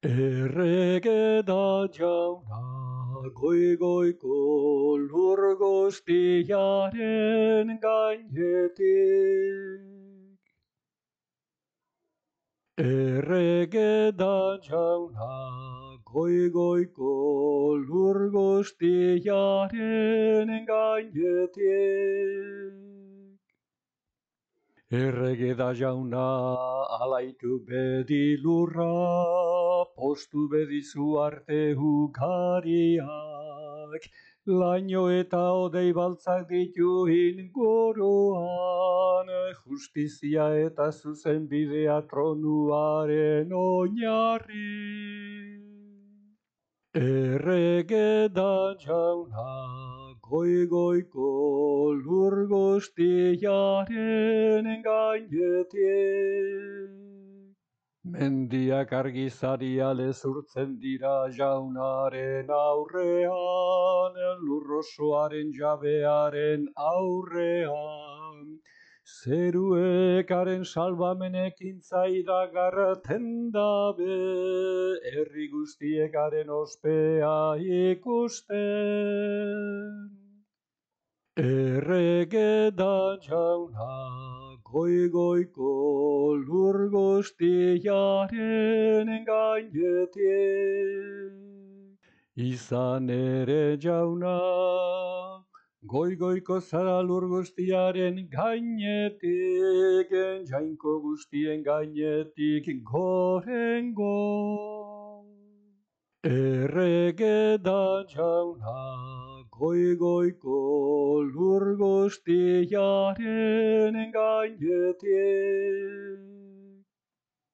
Errege da jauna, goi goiko lur guztiaren gainetik. Errege da jauna, goi goiko lur guztiaren gainetik. Errege da jauna alaitu bedi lurra, postu bedizu arte hukariak, laino eta odei baltzak ditu inguruan, justizia eta zuzen bidea tronuaren oinarri. Errege da jauna, goi goiko lur gainetik. Mendiak argizari alezurtzen dira jaunaren aurrean, lurrosoaren jabearen aurrean. Zeruekaren salbamenekin zaida garraten dabe, herri guztiekaren ospea ikusten. Errege da jauna, goi goiko lur guztiaren gainetik. Izan ere jauna, Goi goiko zara lur guztiaren gainetik, jainko guztien gainetik gorengo. Errege da jauna, goi goiko lur guztiaren gainetik.